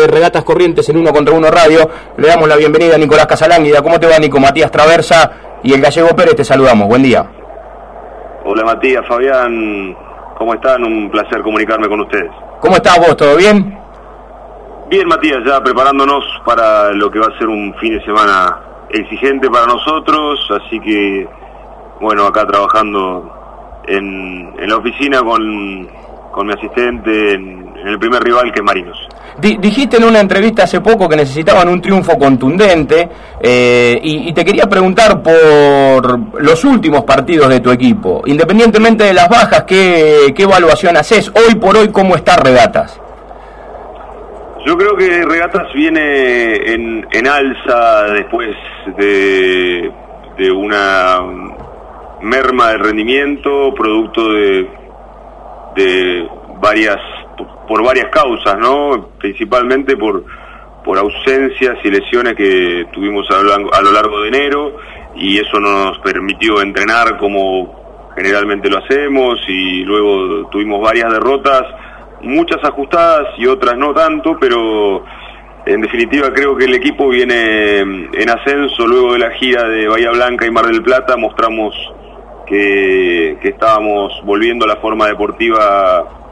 de Regatas Corrientes en Uno contra Uno Radio. Le damos la bienvenida a Nicolás Casalánguida. ¿Cómo te va, Nico? Matías Traversa y el Gallego Pérez te saludamos. Buen día. Hola, Matías, Fabián. ¿Cómo están? Un placer comunicarme con ustedes. ¿Cómo estás vos? ¿Todo bien? Bien, Matías, ya preparándonos para lo que va a ser un fin de semana exigente para nosotros, así que, bueno, acá trabajando en, en la oficina con, con mi asistente en, en el primer rival que es Marinos. Dijiste en una entrevista hace poco que necesitaban un triunfo contundente eh, y, te quería preguntar por los últimos partidos de tu equipo. Independientemente de las bajas, ¿qué, qué evaluación haces? Hoy por hoy, ¿cómo está Regatas? Yo creo que Regatas viene en, en alza después de, de una merma de rendimiento, producto de, de varias por varias causas, ¿no? Principalmente por, por ausencias y lesiones que tuvimos a lo, a lo largo de enero y eso no nos permitió entrenar como generalmente lo hacemos y luego tuvimos varias derrotas, muchas ajustadas y otras no tanto, pero en definitiva creo que el equipo viene en ascenso luego de la gira de Bahía Blanca y Mar del Plata, mostramos que, que estábamos volviendo a la forma deportiva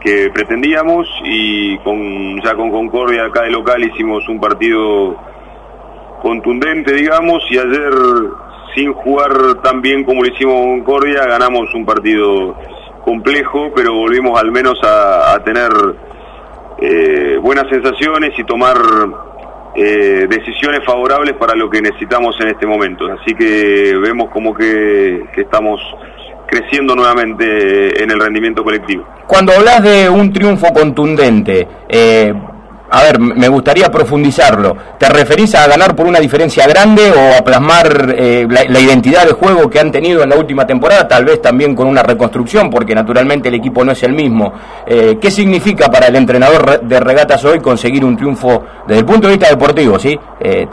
que pretendíamos y con ya con Concordia acá de local hicimos un partido contundente, digamos, y ayer sin jugar tan bien como lo hicimos con Concordia ganamos un partido complejo, pero volvimos al menos a, tener eh, buenas sensaciones y tomar eh, decisiones favorables para lo que necesitamos en este momento. Así que vemos como que, que estamos creciendo nuevamente en el rendimiento colectivo. Cuando hablas de un triunfo contundente, eh, a ver, me gustaría profundizarlo. ¿Te referís a ganar por una diferencia grande o a plasmar eh, la, identidad de juego que han tenido en la última temporada, tal vez también con una reconstrucción, porque naturalmente el equipo no es el mismo? Eh, ¿Qué significa para el entrenador de regatas hoy conseguir un triunfo desde el punto de vista deportivo, sí,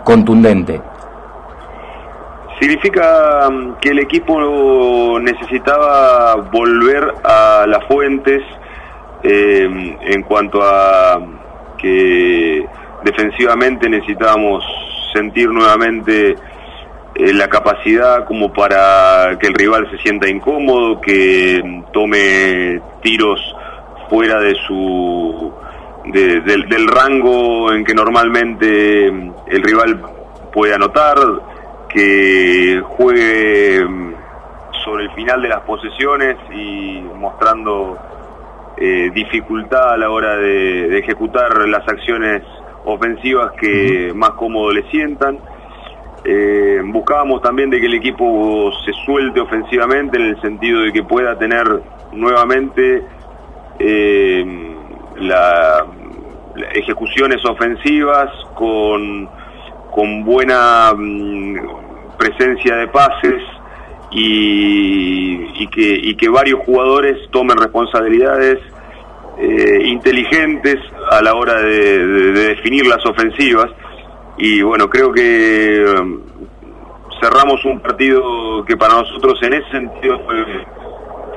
contundente? Significa mm, que el equipo necesitaba volver a las fuentes eh, en cuanto a que defensivamente necesitábamos sentir nuevamente eh, la capacidad como para que el rival se sienta incómodo, que tome tiros fuera de su del rango en que normalmente el rival puede anotar que juegue mm, sobre el final de las posesiones y mostrando eh, dificultad a la hora de, ejecutar las acciones ofensivas que más cómodo le sientan. Eh, buscábamos también de que el equipo se suelte ofensivamente en el sentido de que pueda tener nuevamente eh, las ejecuciones ofensivas con con buena mm, presencia de pases y, que, que varios jugadores tomen responsabilidades eh, inteligentes a la hora de, definir las ofensivas. Y bueno, creo que mm, cerramos un partido que para nosotros en ese sentido fue,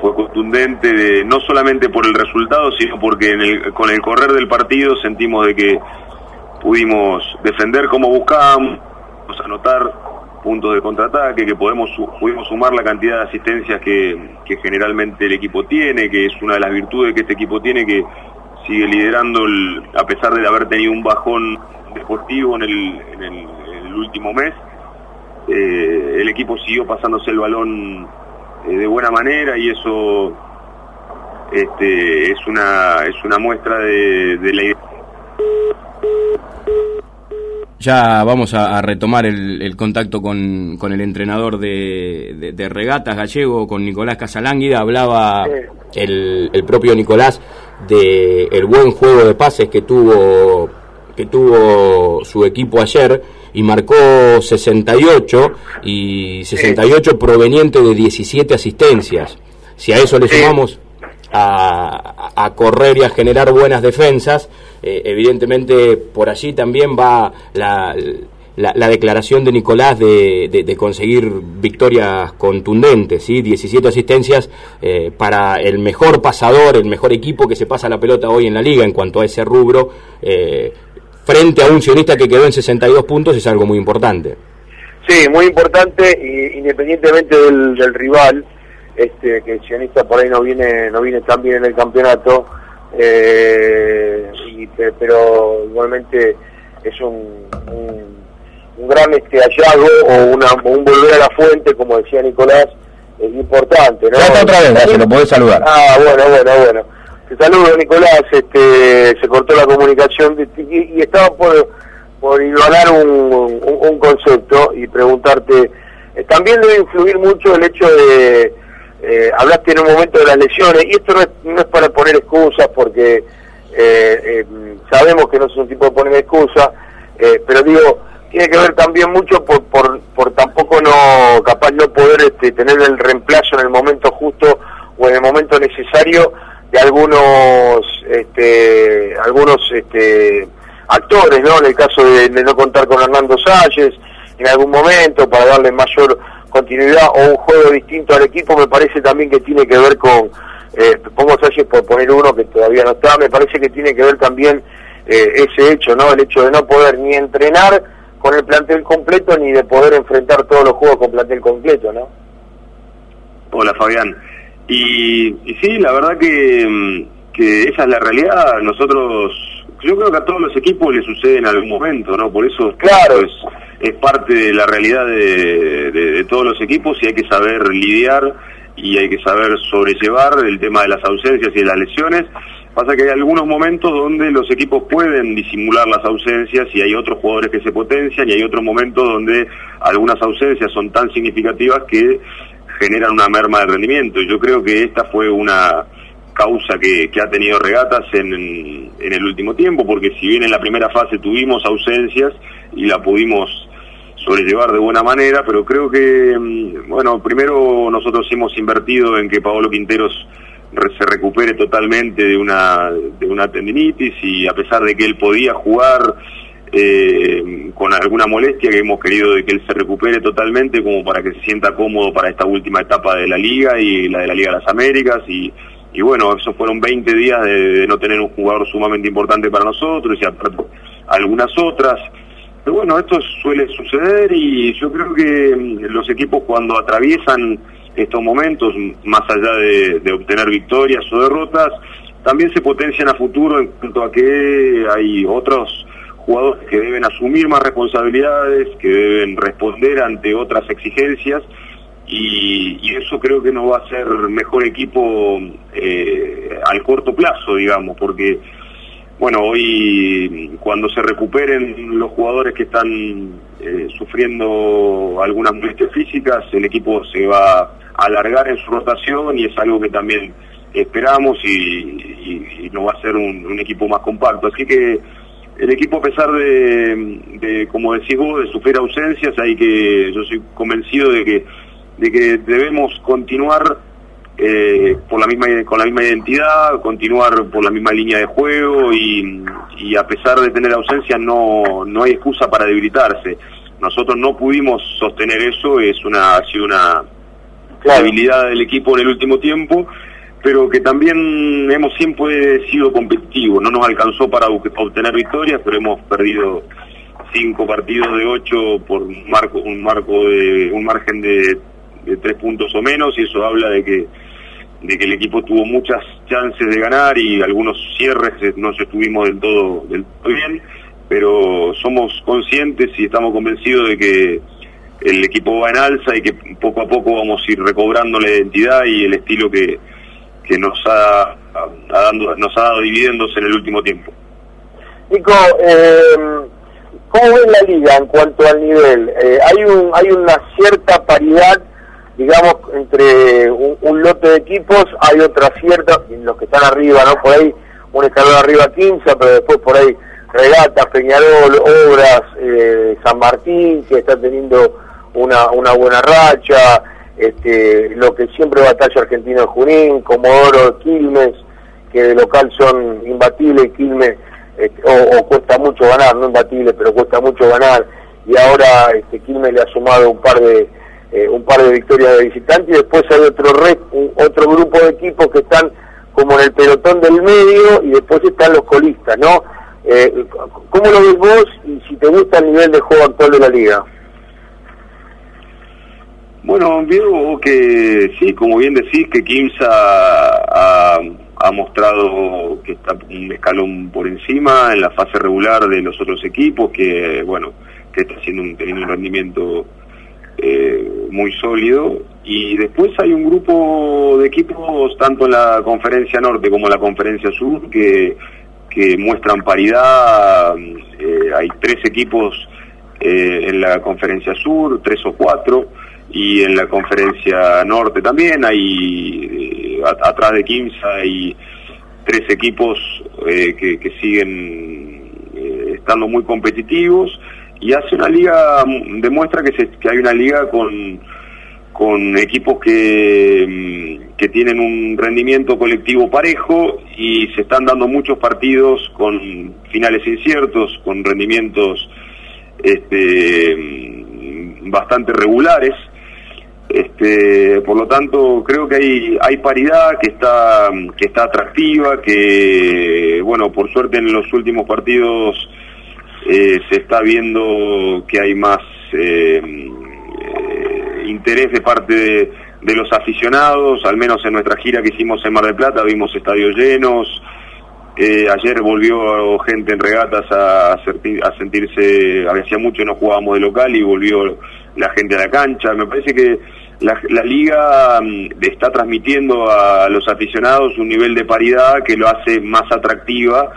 fue contundente, no solamente por el resultado, sino porque con el correr del partido sentimos de que pudimos defender como buscábamos, anotar puntos de contraataque, que podemos pudimos sumar la cantidad de asistencias que, generalmente el equipo tiene, que es una de las virtudes que este equipo tiene, que sigue liderando a pesar de haber tenido un bajón deportivo en el, último mes. Eh, el equipo siguió pasándose el balón eh, de buena manera y eso este, es una es una muestra de, de la ya vamos a, retomar el, contacto con, el entrenador de, regatas gallego, con Nicolás Casalánguida. Hablaba el, propio Nicolás de el buen juego de pases que tuvo que tuvo su equipo ayer y marcó 68 y 68 proveniente de 17 asistencias. Si a eso le sumamos a, correr y a generar buenas defensas. Eh, evidentemente por allí también va la, la, declaración de Nicolás de, conseguir victorias contundentes, ¿sí? 17 asistencias eh, para el mejor pasador, el mejor equipo que se pasa la pelota hoy en la liga en cuanto a ese rubro. Eh, frente a un sionista que quedó en 62 puntos es algo muy importante. Sí, muy importante, independientemente del, rival, este, que el sionista por ahí no viene, no viene tan bien en el campeonato, eh, pero igualmente es un, un, gran este hallazgo o, una, un volver a la fuente, como decía Nicolás, es importante. ¿no? otra vez, se lo podés saludar. Ah, bueno, bueno, bueno. Te saludo, Nicolás. Este, se cortó la comunicación y, estaba por, por igualar un, un, concepto y preguntarte. Eh, también debe influir mucho el hecho de. Eh, hablaste en un momento de las lesiones, y esto no es, para poner excusas, porque eh, sabemos que no es un tipo de poner excusas, pero digo, tiene que ver también mucho por, por, por tampoco no, capaz no poder este, tener el reemplazo en el momento justo o en el momento necesario de algunos este, algunos este, actores, ¿no? En el caso de, no contar con Hernando Salles en algún momento para darle mayor continuidad o un juego distinto al equipo, me parece también que tiene que ver con, eh, pongo Salles por poner uno que todavía no está, me parece que tiene que ver también eh, ese hecho, ¿no? El hecho de no poder ni entrenar con el plantel completo ni de poder enfrentar todos los juegos con plantel completo, ¿no? Hola Fabián. Y, sí, la verdad que, mm, que esa es la realidad. Nosotros, yo creo que a todos los equipos les sucede en algún momento, ¿no? Por eso claro. es, es parte de la realidad de, de, todos los equipos y hay que saber lidiar y hay que saber sobrellevar el tema de las ausencias y de las lesiones. Pasa que hay algunos momentos donde los equipos pueden disimular las ausencias y hay otros jugadores que se potencian y hay otros momentos donde algunas ausencias son tan significativas que generan una merma de rendimiento. Yo creo que esta fue una causa que, ha tenido regatas en, en, el último tiempo, porque si bien en la primera fase tuvimos ausencias y la pudimos sobrellevar de buena manera, pero creo que, mm, bueno, primero nosotros hemos invertido en que Paolo Quinteros se recupere totalmente de una, de una tendinitis y a pesar de que él podía jugar eh, con alguna molestia que hemos querido de que él se recupere totalmente como para que se sienta cómodo para esta última etapa de la liga y la de la Liga de las Américas y, y bueno, esos fueron 20 días de, no tener un jugador sumamente importante para nosotros y algunas otras. Pero bueno, esto suele suceder y yo creo que mm, los equipos cuando atraviesan estos momentos, más allá de, de obtener victorias o derrotas, también se potencian a futuro en cuanto a que hay otros jugadores que deben asumir más responsabilidades, que deben responder ante otras exigencias y, eso creo que nos va a hacer mejor equipo eh, al corto plazo, digamos, porque bueno, hoy cuando se recuperen los jugadores que están eh, sufriendo algunas molestias físicas, el equipo se va a alargar en su rotación y es algo que también esperamos y, nos va a ser un equipo más compacto. Así que el equipo a pesar de, como decís vos, de sufrir ausencias, hay que, yo soy convencido de que, de que debemos continuar eh, por la misma, con la misma identidad, continuar por la misma línea de juego y, a pesar de tener ausencias no, no hay excusa para debilitarse. Nosotros no pudimos sostener eso, es una, ha sido una debilidad del equipo en el último tiempo pero que también hemos siempre sido competitivos. No nos alcanzó para obtener victorias, pero hemos perdido cinco partidos de ocho por un marco, un marco de un margen de, tres puntos o menos, y eso habla de que de que el equipo tuvo muchas chances de ganar y algunos cierres no estuvimos del todo del todo bien, pero somos conscientes y estamos convencidos de que el equipo va en alza y que poco a poco vamos a ir recobrando la identidad y el estilo que, que nos ha, dando, nos ha dado dividendos en el último tiempo. Nico, eh, ¿cómo ves la liga en cuanto al nivel? Eh, hay un hay una cierta paridad, digamos, entre un, lote de equipos, hay otra cierta, los que están arriba, ¿no? Por ahí un escalón arriba 15, pero después por ahí Regata, Peñarol, Obras, eh, San Martín, que está teniendo una, una buena racha, este, lo que siempre batalla Argentino Junín, Comodoro, Quilmes, que de local son imbatibles, Quilmes, este, o, cuesta mucho ganar, no imbatibles, pero cuesta mucho ganar, y ahora este, Quilmes le ha sumado un par de eh, un par de victorias de visitantes, y después hay otro, otro grupo de equipos que están como en el pelotón del medio, y después están los colistas, ¿no? Eh, ¿Cómo lo ves vos y si te gusta el nivel de juego actual de la liga? Bueno, veo que sí, como bien decís, que Kimsa ha, ha, mostrado que está un escalón por encima en la fase regular de los otros equipos, que bueno, que está haciendo un, teniendo un rendimiento eh, muy sólido. Y después hay un grupo de equipos, tanto en la conferencia norte como en la conferencia sur, que, que muestran paridad. Eh, hay tres equipos eh, en la conferencia sur, tres o cuatro, y en la conferencia norte también hay, atrás de Kimsa hay tres equipos que, que siguen estando muy competitivos y hace una liga, demuestra que, se, hay una liga con, con equipos que, mm, que tienen un rendimiento colectivo parejo y se están dando muchos partidos con finales inciertos, con rendimientos este, mm, bastante regulares. Este, por lo tanto, creo que hay, hay paridad que está, que está atractiva, que, bueno, por suerte en los últimos partidos eh, se está viendo que hay más eh, eh, interés de parte de, los aficionados, al menos en nuestra gira que hicimos en Mar del Plata vimos estadios llenos, ayer volvió gente en regatas a, a sentirse, hacía mucho no jugábamos de local y volvió la gente a la cancha, me parece que la, la, liga mm, está transmitiendo a los aficionados un nivel de paridad que lo hace más atractiva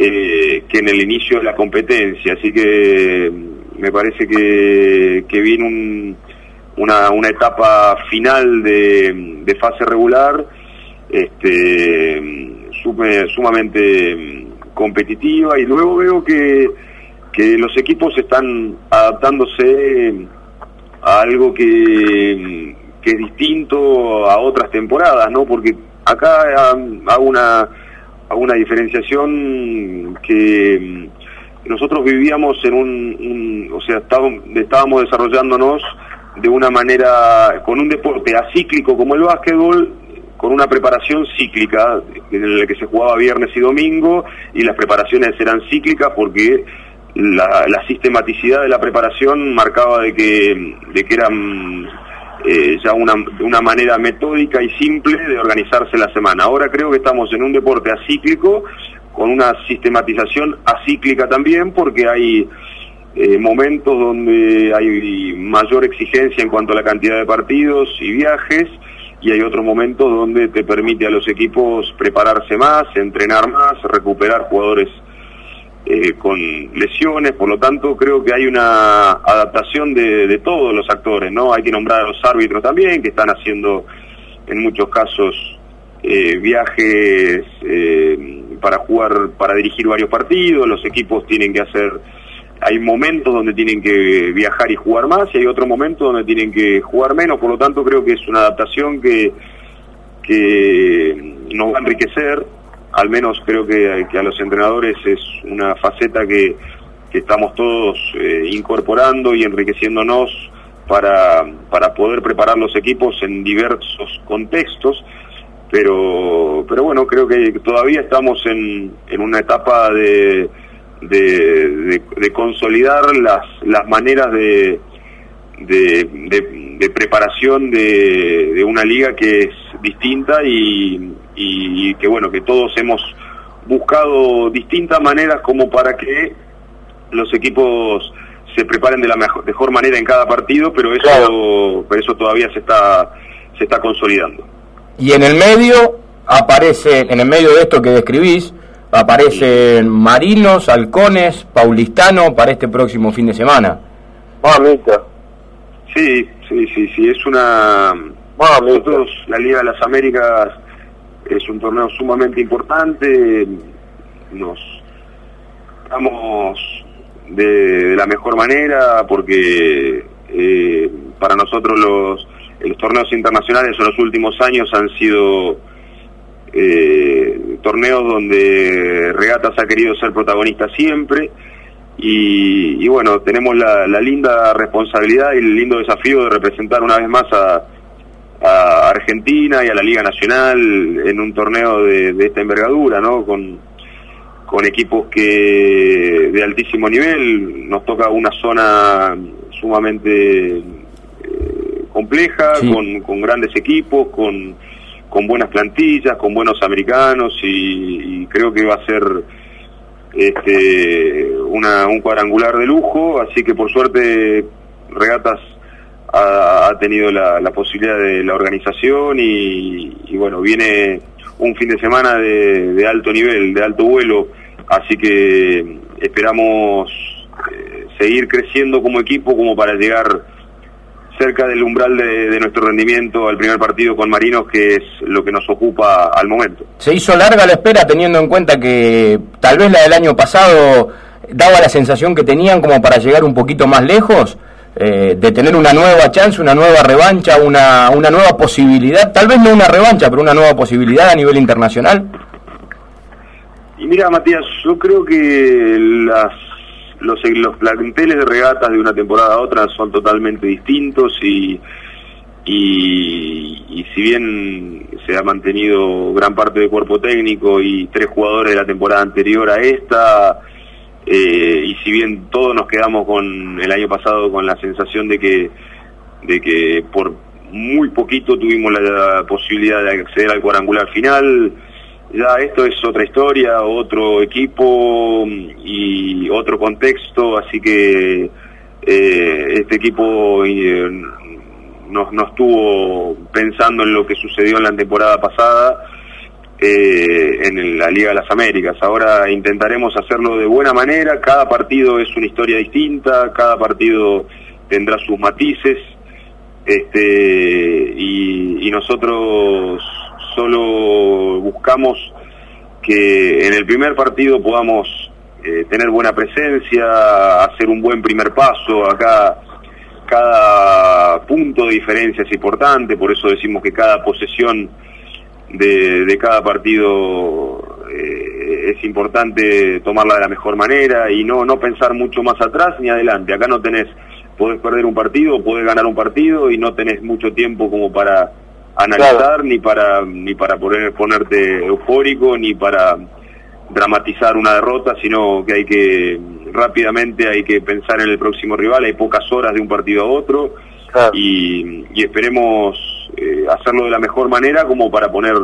eh, que en el inicio de la competencia. Así que mm, me parece que, que viene una, una etapa final de, fase regular este, mm, sumamente mm, competitiva y luego veo que, que los equipos están adaptándose a algo que, que es distinto a otras temporadas, ¿no? Porque acá hago una hago una diferenciación que mm, nosotros vivíamos en un, o sea, estábamos, estábamos desarrollándonos de una manera, con un deporte acíclico como el básquetbol, con una preparación cíclica, en la que se jugaba viernes y domingo, y las preparaciones eran cíclicas porque la, la sistematicidad de la preparación marcaba de que, de que eran eh, ya una, una manera metódica y simple de organizarse la semana. Ahora creo que estamos en un deporte acíclico, con una sistematización acíclica también, porque hay eh, momentos donde hay mayor exigencia en cuanto a la cantidad de partidos y viajes, y hay otros momentos donde te permite a los equipos prepararse más, entrenar más, recuperar jugadores eh, con lesiones, por lo tanto creo que hay una adaptación de, todos los actores, ¿no? Hay que nombrar a los árbitros también, que están haciendo en muchos casos eh, viajes eh, para jugar, para dirigir varios partidos, los equipos tienen que hacer, hay momentos donde tienen que viajar y jugar más y hay otros momentos donde tienen que jugar menos, por lo tanto creo que es una adaptación que, que nos va a enriquecer al menos creo que, a los entrenadores es una faceta que, estamos todos eh, incorporando y enriqueciéndonos para, para poder preparar los equipos en diversos contextos, pero, pero bueno, creo que todavía estamos en, en una etapa de, de, consolidar las, las maneras de, de, preparación de, de una liga que es distinta y, y, que bueno, que todos hemos buscado distintas maneras como para que los equipos se preparen de la mejor, manera en cada partido, pero eso, pero eso todavía se está, se está consolidando. Y en el medio aparece, en el medio de esto que describís, aparecen Marinos, Halcones, Paulistano para este próximo fin de semana. Mamita. Sí, sí, sí, sí, es una... Nosotros, la Liga de las Américas, es un torneo sumamente importante, nos estamos de, la mejor manera porque eh, para nosotros los, los torneos internacionales en los últimos años han sido eh, torneos donde Regatas ha querido ser protagonista siempre. Y, bueno, tenemos la, la linda responsabilidad y el lindo desafío de representar una vez más a, a Argentina y a la Liga Nacional en un torneo de, esta envergadura, ¿no? Con, con equipos que de altísimo nivel, nos toca una zona sumamente eh, compleja, con, grandes equipos, con, con buenas plantillas, con buenos americanos y, creo que va a ser este, una, un cuadrangular de lujo, así que por suerte Regatas ha, tenido la, posibilidad de la organización y, bueno, viene un fin de semana de, alto nivel, de alto vuelo, así que esperamos eh, seguir creciendo como equipo como para llegar cerca del umbral de, nuestro rendimiento al primer partido con Marinos, que es lo que nos ocupa al momento. Se hizo larga la espera teniendo en cuenta que tal vez la del año pasado daba la sensación que tenían como para llegar un poquito más lejos. Eh, de tener una nueva chance, una nueva revancha, una, una nueva posibilidad, tal vez no una revancha, pero una nueva posibilidad a nivel internacional? Y mira, Matías, yo creo que las, los, los planteles de regatas de una temporada a otra son totalmente distintos y, y, y, si bien se ha mantenido gran parte del cuerpo técnico y tres jugadores de la temporada anterior a esta, eh, y si bien todos nos quedamos con el año pasado con la sensación de que, de que por muy poquito tuvimos la, posibilidad de acceder al cuadrangular final, ya esto es otra historia, otro equipo y otro contexto, así que eh, este equipo eh, no, no estuvo pensando en lo que sucedió en la temporada pasada eh, en la Liga de las Américas. Ahora intentaremos hacerlo de buena manera, cada partido es una historia distinta, cada partido tendrá sus matices, este, y, nosotros solo buscamos que en el primer partido podamos eh, tener buena presencia, hacer un buen primer paso, acá cada punto de diferencia es importante, por eso decimos que cada posesión de, cada partido eh, es importante tomarla de la mejor manera y no, no pensar mucho más atrás ni adelante. Acá no tenés, podés perder un partido, podés ganar un partido y no tenés mucho tiempo como para analizar ni para ni para poner, ponerte eufórico ni para dramatizar una derrota, sino que hay que rápidamente hay que pensar en el próximo rival, hay pocas horas de un partido a otro. Y, y esperemos eh, hacerlo de la mejor manera como para poner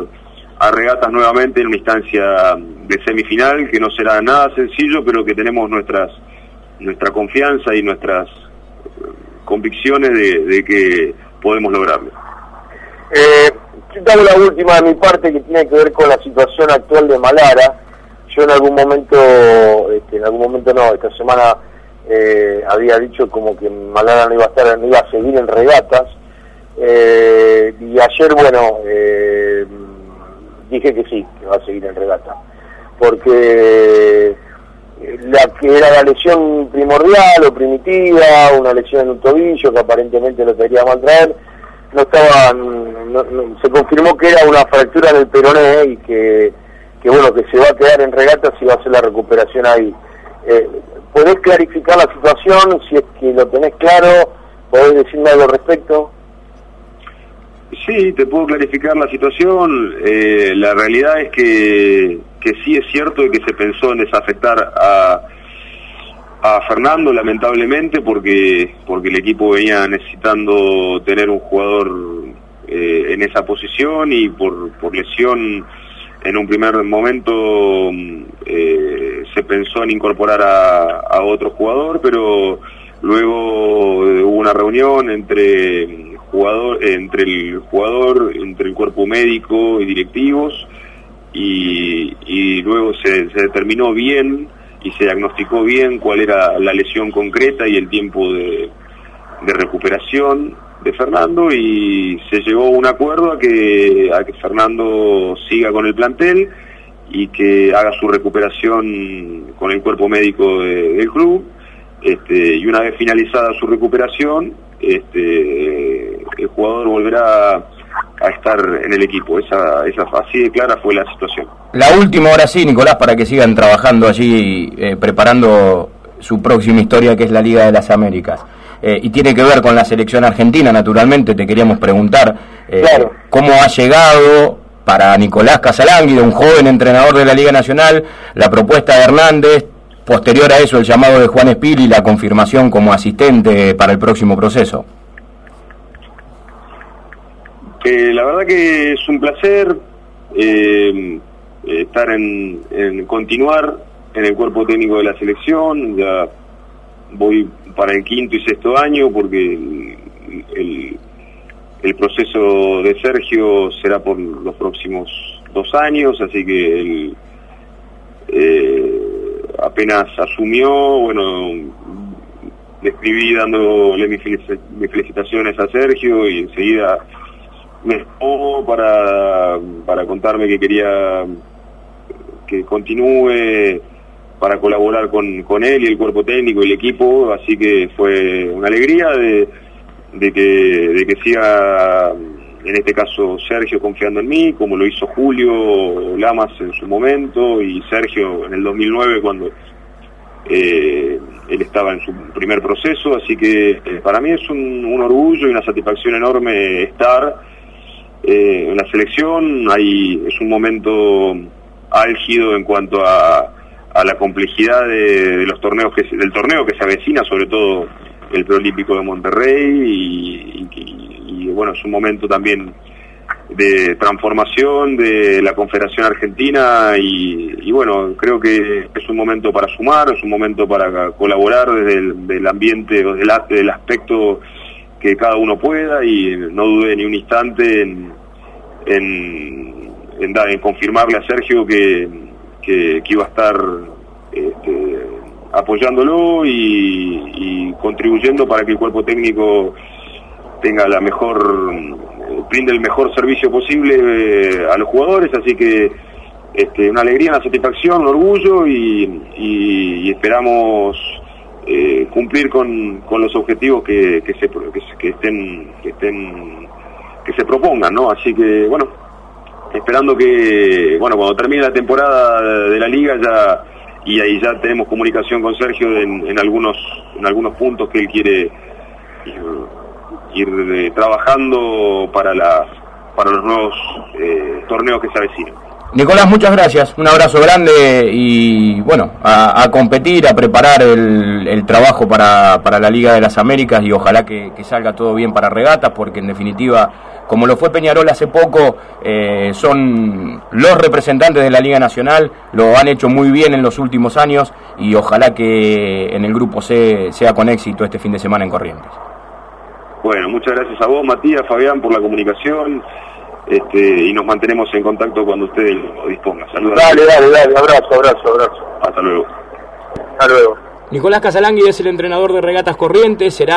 a regatas nuevamente en una instancia de semifinal que no será nada sencillo pero que tenemos nuestras nuestra confianza y nuestras eh, convicciones de, que podemos lograrlo. Eh, la última de mi parte que tiene que ver con la situación actual de Malara. Yo en algún momento, este, en algún momento no, esta semana eh, había dicho como que Malara no iba a estar, no iba a seguir en regatas eh, y ayer, bueno, eh, dije que sí, que va a seguir en regata, porque la que era la lesión primordial o primitiva, una lesión en un tobillo que aparentemente lo quería maltraer, no estaba, se confirmó que era una fractura en el peroné y que, que bueno, que se va a quedar en regata si va a hacer la recuperación ahí. Eh, ¿Podés clarificar la situación? Si es que lo tenés claro, ¿podés decirme algo al respecto? Sí, te puedo clarificar la situación. Eh, la realidad es que, que sí es cierto que se pensó en desafectar a, a Fernando, lamentablemente, porque, porque el equipo venía necesitando tener un jugador eh, en esa posición y por, por lesión en un primer momento eh, se pensó en incorporar a, a otro jugador, pero luego hubo una reunión entre jugador, entre el jugador, entre el cuerpo médico y directivos, y, luego se, determinó bien y se diagnosticó bien cuál era la lesión concreta y el tiempo de, recuperación de Fernando y se llegó a un acuerdo a que, a que Fernando siga con el plantel y que haga su recuperación con el cuerpo médico del club este, y una vez finalizada su recuperación este, el jugador volverá a estar en el equipo. Esa, esa así de clara fue la situación. La última, ahora sí, Nicolás, para que sigan trabajando allí, eh, preparando su próxima historia, que es la Liga de las Américas. Eh, y tiene que ver con la selección argentina, naturalmente, te queríamos preguntar eh, cómo ha llegado para Nicolás Casalánguida, un joven entrenador de la Liga Nacional, la propuesta de Hernández, posterior a eso el llamado de Juan Espil y la confirmación como asistente para el próximo proceso. Eh, la verdad que es un placer eh, estar en, en, continuar en el cuerpo técnico de la selección, ya voy para el quinto y sexto año porque el, el proceso de Sergio será por los próximos dos años, así que él eh, apenas asumió, bueno, le escribí dándole mis felicitaciones a Sergio y enseguida me llamó para, para contarme que quería que continúe para colaborar con, con él y el cuerpo técnico y el equipo, así que fue una alegría de de que, de que siga, en este caso, Sergio confiando en mí, como lo hizo Julio Lamas en su momento y Sergio en el 2009 cuando eh, él estaba en su primer proceso, así que eh, para mí es un, un, orgullo y una satisfacción enorme estar eh, en la selección, Hay, es un momento álgido en cuanto a, a la complejidad de, los torneos que del torneo que se avecina, sobre todo el preolímpico de Monterrey y, bueno, es un momento también de transformación de la Confederación Argentina y, bueno, creo que es un momento para sumar, es un momento para colaborar desde el del ambiente o del, del aspecto que cada uno pueda y no dude ni un instante en, en, en, confirmarle a Sergio que, que, que iba a estar este, apoyándolo y, contribuyendo para que el cuerpo técnico tenga la mejor, brinde el mejor servicio posible eh, a los jugadores, así que este, una alegría, una satisfacción, un orgullo y, esperamos eh, cumplir con, con, los objetivos que, que, se, que, estén que estén que se propongan, ¿no? Así que bueno, esperando que bueno cuando termine la temporada de la liga ya y ahí ya tenemos comunicación con Sergio en, algunos en algunos puntos que él quiere ir, eh, trabajando para las para los nuevos eh, torneos que se avecinan. Nicolás, muchas gracias, un abrazo grande y bueno, a, competir, a preparar el, trabajo para, para, la Liga de las Américas y ojalá que, salga todo bien para regatas porque en definitiva como lo fue Peñarol hace poco, eh, son los representantes de la Liga Nacional, lo han hecho muy bien en los últimos años y ojalá que en el grupo C sea con éxito este fin de semana en Corrientes. Bueno, muchas gracias a vos, Matías, Fabián, por la comunicación este, y nos mantenemos en contacto cuando ustedes lo dispongan. Saludos. Dale, dale, dale, abrazo, abrazo, abrazo. Hasta luego. Hasta luego. Nicolás Casalangui es el entrenador de Regatas Corrientes, será